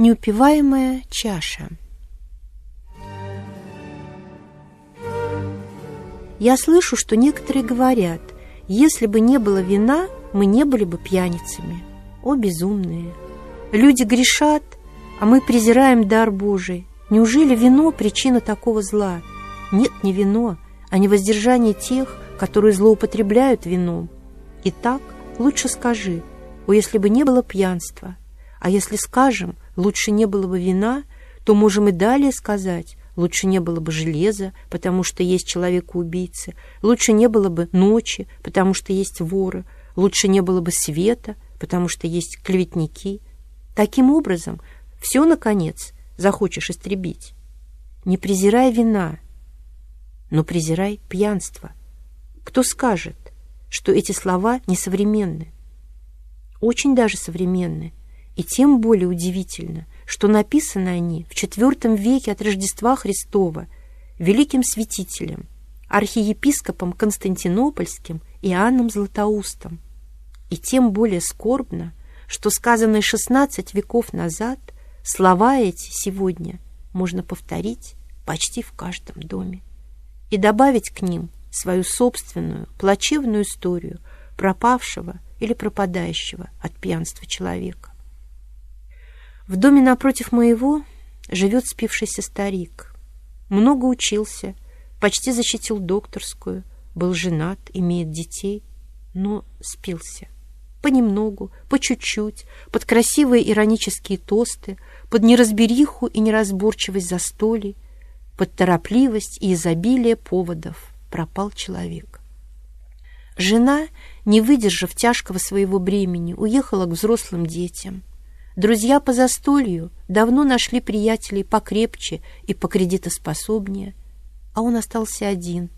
Неупиваемая чаша. Я слышу, что некоторые говорят, если бы не было вина, мы не были бы пьяницами. О, безумные! Люди грешат, а мы презираем дар Божий. Неужели вино – причина такого зла? Нет, не вино, а не воздержание тех, которые злоупотребляют вином. Итак, лучше скажи, о, если бы не было пьянства, а если скажем – лучше не было бы вина, то можем и далее сказать, лучше не было бы железа, потому что есть человека-убийцы, лучше не было бы ночи, потому что есть воры, лучше не было бы света, потому что есть клеветники. Таким образом, все, наконец, захочешь истребить. Не презирай вина, но презирай пьянство. Кто скажет, что эти слова несовременны? Очень даже современны. И тем более удивительно, что написаны они в IV веке от Рождества Христова великим святителем, архиепископом Константинопольским Иоанном Златоустом. И тем более скорбно, что сказанные 16 веков назад слова эти сегодня можно повторить почти в каждом доме и добавить к ним свою собственную плачевную историю пропавшего или пропадающего от пьянства человека. В доме напротив моего живет спившийся старик. Много учился, почти защитил докторскую, был женат, имеет детей, но спился. Понемногу, по чуть-чуть, под красивые иронические тосты, под неразбериху и неразборчивость застолий, под торопливость и изобилие поводов пропал человек. Жена, не выдержав тяжкого своего бремени, уехала к взрослым детям. Друзья по застолью давно нашли приятелей покрепче и покредитоспособнее, а он остался один,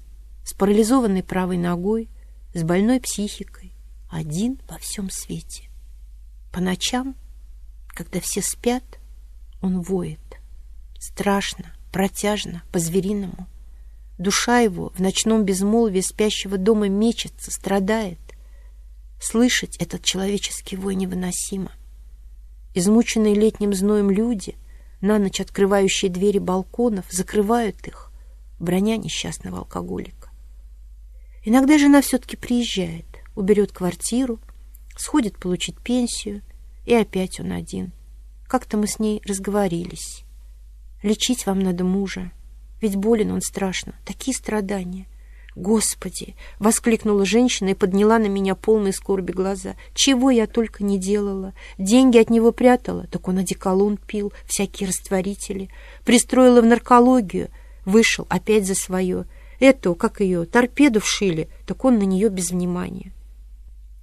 с парализованной правой ногой, с больной психикой, один во всем свете. По ночам, когда все спят, он воет. Страшно, протяжно, по-звериному. Душа его в ночном безмолвии спящего дома мечется, страдает. Слышать этот человеческий вой невыносимо. Измученные летним зноем люди, на ночь открывающие двери балконов, закрывают их, броня несчастного алкоголика. Иногда жена все-таки приезжает, уберет квартиру, сходит получить пенсию, и опять он один. Как-то мы с ней разговорились. Лечить вам надо мужа, ведь болен он страшно, такие страдания. «Господи!» — воскликнула женщина и подняла на меня полные скорби глаза. «Чего я только не делала! Деньги от него прятала, так он одеколон пил, всякие растворители. Пристроила в наркологию, вышел опять за свое. Эту, как ее, торпеду вшили, так он на нее без внимания.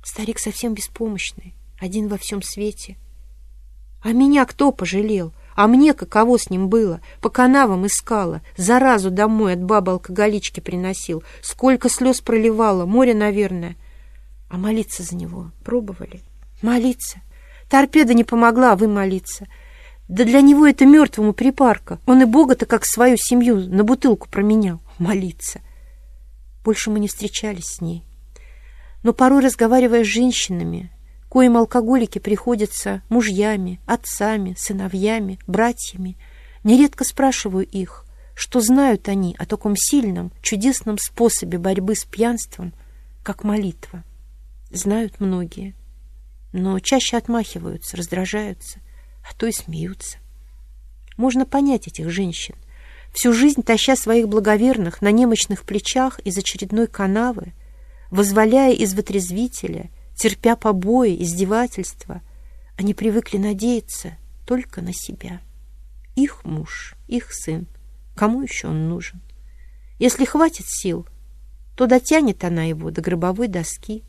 Старик совсем беспомощный, один во всем свете. А меня кто пожалел? А мне каково с ним было? По канавам искала, заразу домой от бабы-алкоголички приносил. Сколько слез проливала, море, наверное. А молиться за него пробовали? Молиться? Торпеда не помогла, а вы молиться. Да для него это мертвому припарка. Он и Бога-то как свою семью на бутылку променял. Молиться. Больше мы не встречались с ней. Но порой, разговаривая с женщинами, коим алкоголики приходятся мужьями, отцами, сыновьями, братьями. Нередко спрашиваю их, что знают они о таком сильном, чудесном способе борьбы с пьянством, как молитва. Знают многие, но чаще отмахиваются, раздражаются, а то и смеются. Можно понять этих женщин, всю жизнь таща своих благоверных на немощных плечах из очередной канавы, возволяя из вытрезвителя терпя побои, издевательства, они привыкли надеяться только на себя. Их муж, их сын, кому еще он нужен? Если хватит сил, то дотянет она его до гробовой доски,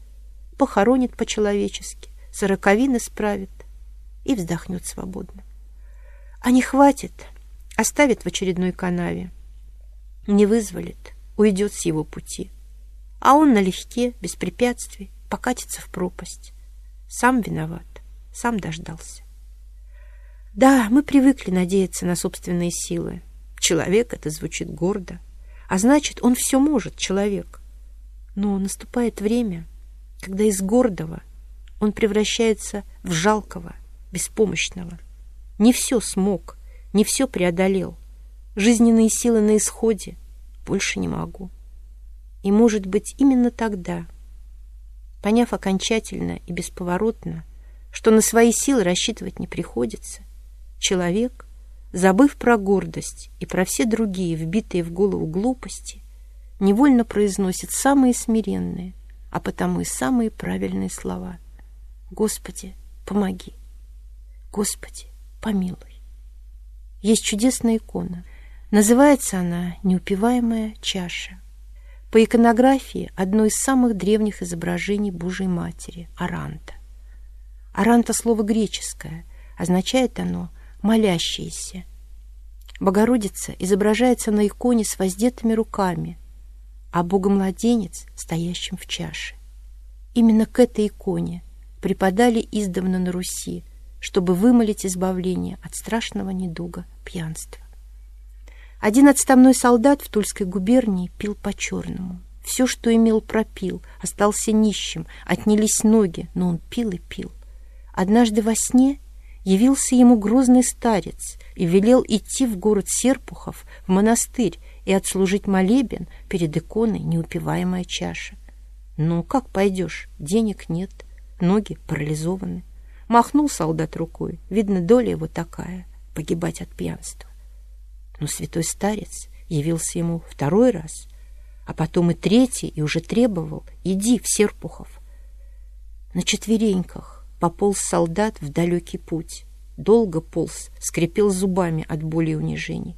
похоронит по-человечески, сороковины справит и вздохнет свободно. А не хватит, оставит в очередной канаве, не вызволит, уйдет с его пути. А он налегке, без препятствий, покатится в пропасть. Сам виноват, сам дождался. Да, мы привыкли надеяться на собственные силы. Человек это звучит гордо. А значит, он все может, человек. Но наступает время, когда из гордого он превращается в жалкого, беспомощного. Не все смог, не все преодолел. Жизненные силы на исходе. Больше не могу. И, может быть, именно тогда, поняв окончательно и бесповоротно, что на свои силы рассчитывать не приходится, человек, забыв про гордость и про все другие вбитые в голову глупости, невольно произносит самые смиренные, а потому и самые правильные слова. «Господи, помоги! Господи, помилуй!» Есть чудесная икона. Называется она «Неупиваемая чаша». По иконографии одно из самых древних изображений Божьей Матери – Аранта. Аранта – слово греческое, означает оно «молящиеся». Богородица изображается на иконе с воздетыми руками, а Богомладенец – стоящим в чаше. Именно к этой иконе преподали издавна на Руси, чтобы вымолить избавление от страшного недуга пьянства. Один отставной солдат в Тульской губернии пил по-черному. Все, что имел, пропил, остался нищим, отнялись ноги, но он пил и пил. Однажды во сне явился ему грозный старец и велел идти в город Серпухов, в монастырь, и отслужить молебен перед иконой неупиваемая чаша. «Ну, как пойдешь? Денег нет, ноги парализованы». Махнул солдат рукой. Видно, доля его такая — погибать от пьянства. Но святой старец явился ему второй раз, а потом и третий, и уже требовал «иди в Серпухов». На четвереньках пополз солдат в далекий путь, долго полз, скрипел зубами от боли и унижений.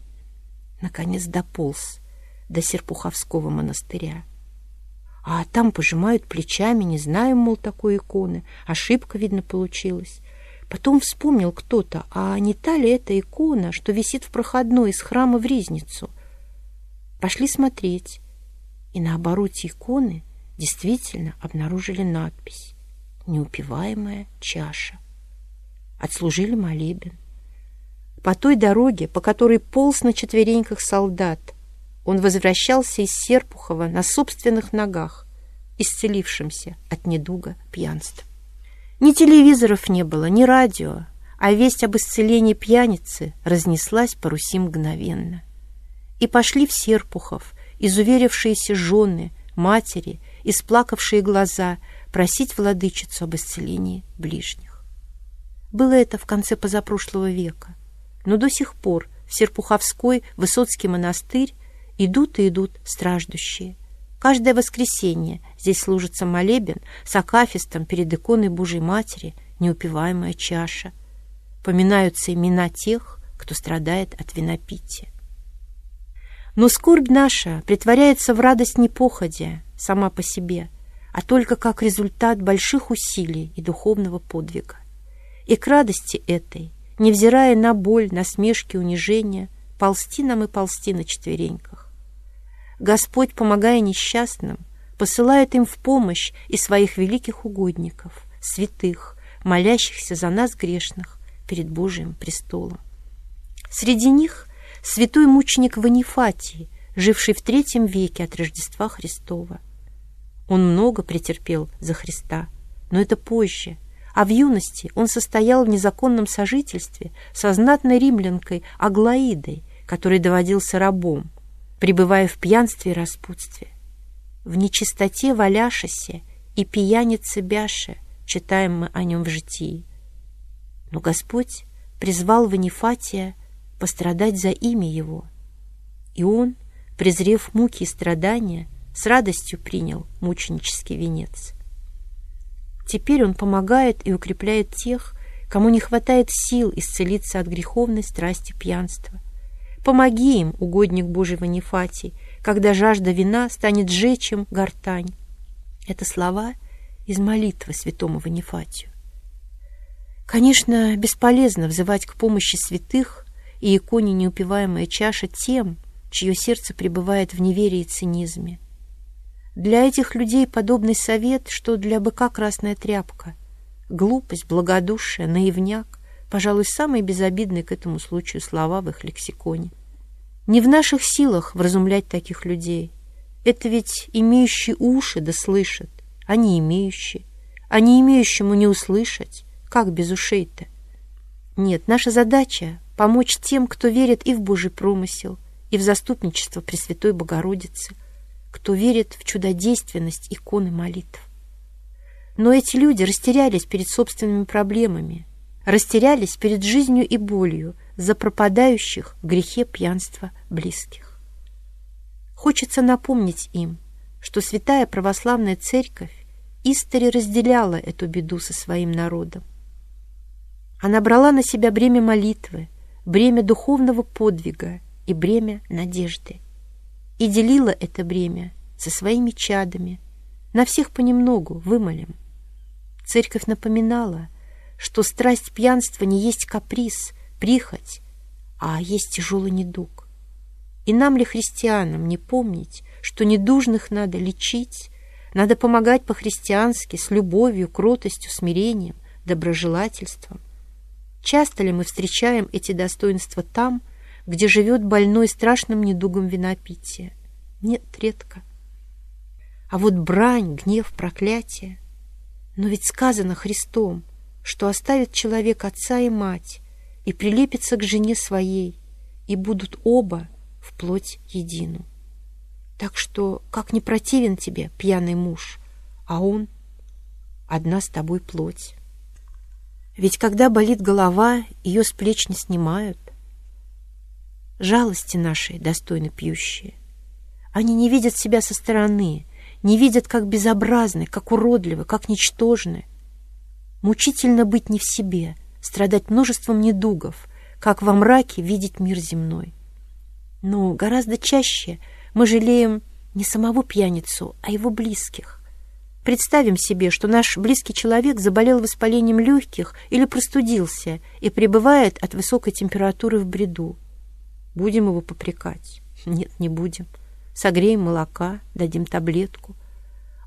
Наконец дополз до Серпуховского монастыря. А там пожимают плечами, не знаем, мол, такой иконы. Ошибка, видно, получилась. Потом вспомнил кто-то, а не та ли эта икона, что висит в проходной из храма в Ризницу? Пошли смотреть. И на обороте иконы действительно обнаружили надпись «Неупиваемая чаша». Отслужили молебен. По той дороге, по которой полз на четвереньках солдат, он возвращался из Серпухова на собственных ногах, исцелившимся от недуга пьянства. Ни телевизоров не было, ни радио, а весть об исцелении пьяницы разнеслась по Руси мгновенно. И пошли в Серпухов изуверившиеся жены, матери, исплакавшие глаза, просить владычицу об исцелении ближних. Было это в конце позапрошлого века, но до сих пор в Серпуховской Высоцкий монастырь идут и идут страждущие, Каждое воскресенье здесь служится молебен с акафистом перед иконой Божьей Матери, неупиваемая чаша. Поминаются имена тех, кто страдает от винопития. Но скорбь наша притворяется в радость не походя, сама по себе, а только как результат больших усилий и духовного подвига. И к радости этой, невзирая на боль, насмешки, унижения, ползти нам и ползти на четвереньках. Господь, помогая несчастным, посылает им в помощь и своих великих угодников, святых, молящихся за нас грешных перед Божиим престолом. Среди них святой мученик Ванифатий, живший в третьем веке от Рождества Христова. Он много претерпел за Христа, но это позже, а в юности он состоял в незаконном сожительстве со знатной римлянкой Аглаидой, который доводился рабом, пребывая в пьянстве и распутстве. В нечистоте валяшесе и пьянице бяше, читаем мы о нем в житии. Но Господь призвал Ванифатия пострадать за имя его, и он, презрев муки и страдания, с радостью принял мученический венец. Теперь он помогает и укрепляет тех, кому не хватает сил исцелиться от греховной страсти пьянства – Помоги им, угодник Божий Ванифатий, когда жажда вина станет жечем гортань. Это слова из молитвы святому Ванифатию. Конечно, бесполезно взывать к помощи святых и иконе неупиваемая чаша тем, чье сердце пребывает в неверии и цинизме. Для этих людей подобный совет, что для быка красная тряпка. Глупость, благодушие, наивняк пожалуй, самые безобидные к этому случаю слова в их лексиконе. Не в наших силах вразумлять таких людей. Это ведь имеющие уши да слышат, а не имеющие. А не имеющему не услышать, как без ушей-то? Нет, наша задача — помочь тем, кто верит и в Божий промысел, и в заступничество Пресвятой Богородицы, кто верит в чудодейственность иконы молитв. Но эти люди растерялись перед собственными проблемами, растерялись перед жизнью и болью за пропадающих в грехе пьянства близких. Хочется напомнить им, что святая православная церковь истори разделяла эту беду со своим народом. Она брала на себя бремя молитвы, бремя духовного подвига и бремя надежды. И делила это бремя со своими чадами. На всех понемногу вымолим. Церковь напоминала, что страсть пьянства не есть каприз, прихоть, а есть тяжелый недуг. И нам ли, христианам, не помнить, что недужных надо лечить, надо помогать по-христиански, с любовью, кротостью, смирением, доброжелательством? Часто ли мы встречаем эти достоинства там, где живет больной страшным недугом винопития? Нет, редко. А вот брань, гнев, проклятие. Но ведь сказано Христом, что оставит человек отца и мать и прилепится к жене своей, и будут оба в плоть едину. Так что, как не противен тебе пьяный муж, а он — одна с тобой плоть. Ведь когда болит голова, ее с плеч не снимают. Жалости нашей достойны пьющие. Они не видят себя со стороны, не видят, как безобразны, как уродливы, как ничтожны. Мучительно быть не в себе, страдать множеством недугов, как во мраке видеть мир земной. Но гораздо чаще мы жалеем не самого пьяницу, а его близких. Представим себе, что наш близкий человек заболел воспалением легких или простудился и пребывает от высокой температуры в бреду. Будем его попрекать? Нет, не будем. Согреем молока, дадим таблетку.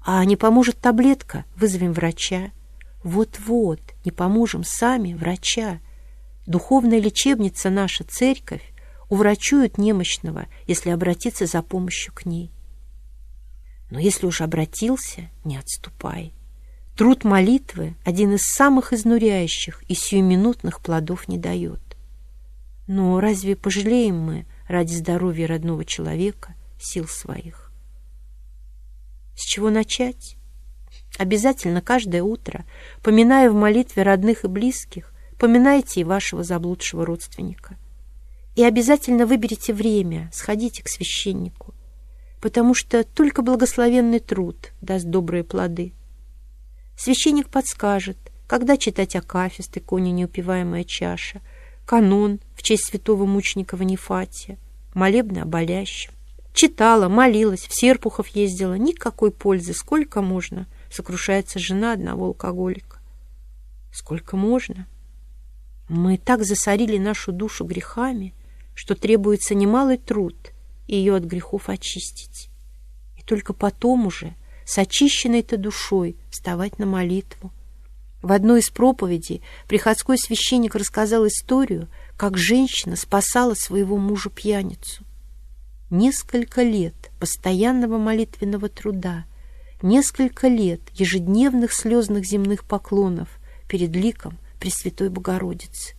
А не поможет таблетка, вызовем врача. Вот-вот, не поможем сами врача. Духовная лечебница наша, церковь, уврачует немощного, если обратиться за помощью к ней. Но если уж обратился, не отступай. Труд молитвы — один из самых изнуряющих и сиюминутных плодов не дает. Но разве пожалеем мы ради здоровья родного человека сил своих? С чего начать? Обязательно каждое утро, поминая в молитве родных и близких, поминайте и вашего заблудшего родственника. И обязательно выберите время, сходите к священнику потому что только благословенный труд даст добрые плоды. Священник подскажет, когда читать Акафист, иконе неупиваемая чаша, канон в честь святого мученика Ванифатия, молебны о болящем. Читала, молилась, в Серпухов ездила, никакой пользы, сколько можно, сокрушается жена одного алкоголика. Сколько можно? Мы так засорили нашу душу грехами, что требуется немалый труд — ее от грехов очистить. И только потом уже, с очищенной-то душой, вставать на молитву. В одной из проповедей приходской священник рассказал историю, как женщина спасала своего мужа-пьяницу. Несколько лет постоянного молитвенного труда, несколько лет ежедневных слезных земных поклонов перед ликом Пресвятой Богородицы.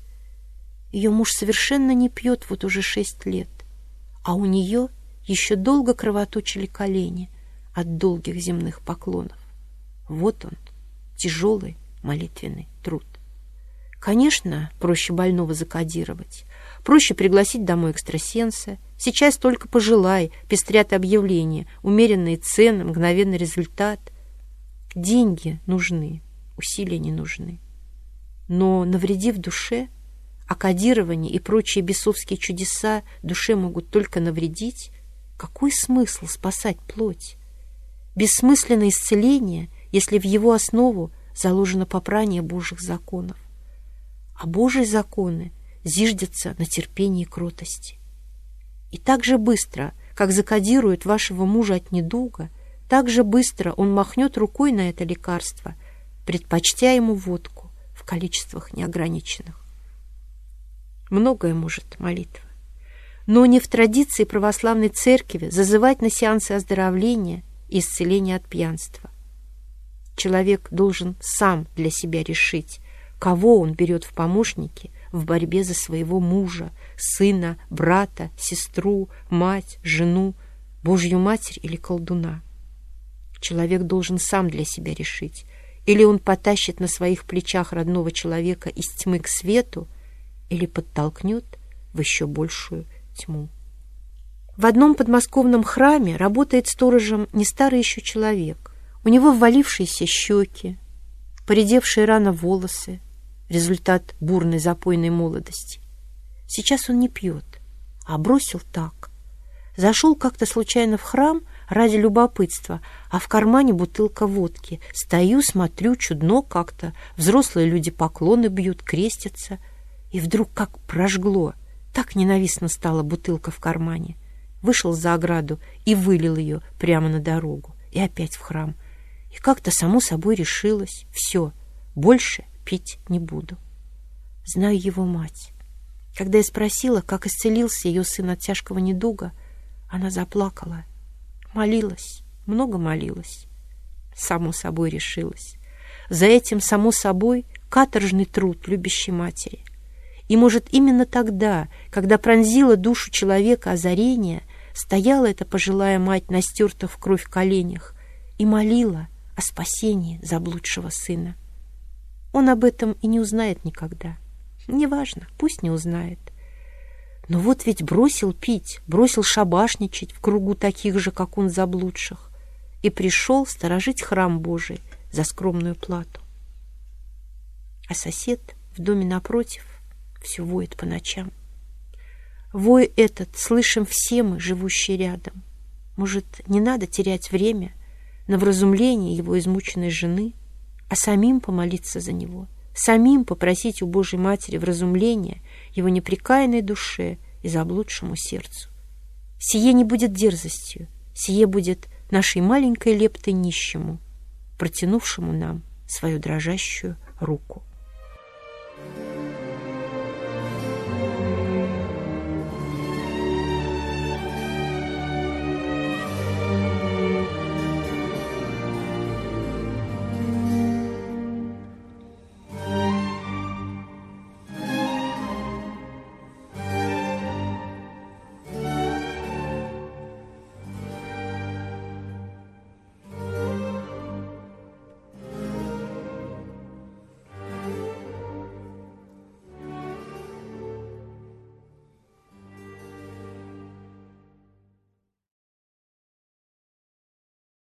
Ее муж совершенно не пьет вот уже шесть лет а у нее еще долго кровоточили колени от долгих земных поклонов. Вот он, тяжелый молитвенный труд. Конечно, проще больного закодировать, проще пригласить домой экстрасенса. Сейчас только пожелай, пестрят объявления, умеренные цены, мгновенный результат. Деньги нужны, усилия не нужны. Но навредив душе, а кодирование и прочие бесовские чудеса душе могут только навредить, какой смысл спасать плоть? Бессмысленное исцеление, если в его основу заложено попрание Божьих законов. А Божьи законы зиждятся на терпении и кротости. И так же быстро, как закодирует вашего мужа от недуга, так же быстро он махнет рукой на это лекарство, предпочтя ему водку в количествах неограниченных. Многое может молитва. Но не в традиции православной церкви зазывать на сеансы оздоровления и исцеления от пьянства. Человек должен сам для себя решить, кого он берет в помощники в борьбе за своего мужа, сына, брата, сестру, мать, жену, Божью Матерь или колдуна. Человек должен сам для себя решить, или он потащит на своих плечах родного человека из тьмы к свету, или подтолкнет в еще большую тьму. В одном подмосковном храме работает сторожем не старый еще человек. У него ввалившиеся щеки, поредевшие рано волосы, результат бурной запойной молодости. Сейчас он не пьет, а бросил так. Зашел как-то случайно в храм ради любопытства, а в кармане бутылка водки. Стою, смотрю, чудно как-то. Взрослые люди поклоны бьют, крестятся. И вдруг как прожгло. Так ненавистно стала бутылка в кармане вышел за ограду и вылил ее прямо на дорогу. И опять в храм. И как-то само собой решилось. Все, больше пить не буду. Знаю его мать. Когда я спросила, как исцелился ее сын от тяжкого недуга, она заплакала. Молилась, много молилась. Само собой решилась. За этим, само собой, каторжный труд любящей матери. И, может, именно тогда, когда пронзила душу человека озарение, стояла эта пожилая мать на стертых в кровь коленях и молила о спасении заблудшего сына. Он об этом и не узнает никогда. Неважно, пусть не узнает. Но вот ведь бросил пить, бросил шабашничать в кругу таких же, как он, заблудших, и пришел сторожить храм Божий за скромную плату. А сосед в доме напротив все воет по ночам. Вой этот слышим все мы, живущие рядом. Может, не надо терять время на вразумление его измученной жены, а самим помолиться за него, самим попросить у Божьей Матери вразумления его непрекаянной душе и заблудшему сердцу. Сие не будет дерзостью, сие будет нашей маленькой лептой нищему, протянувшему нам свою дрожащую руку.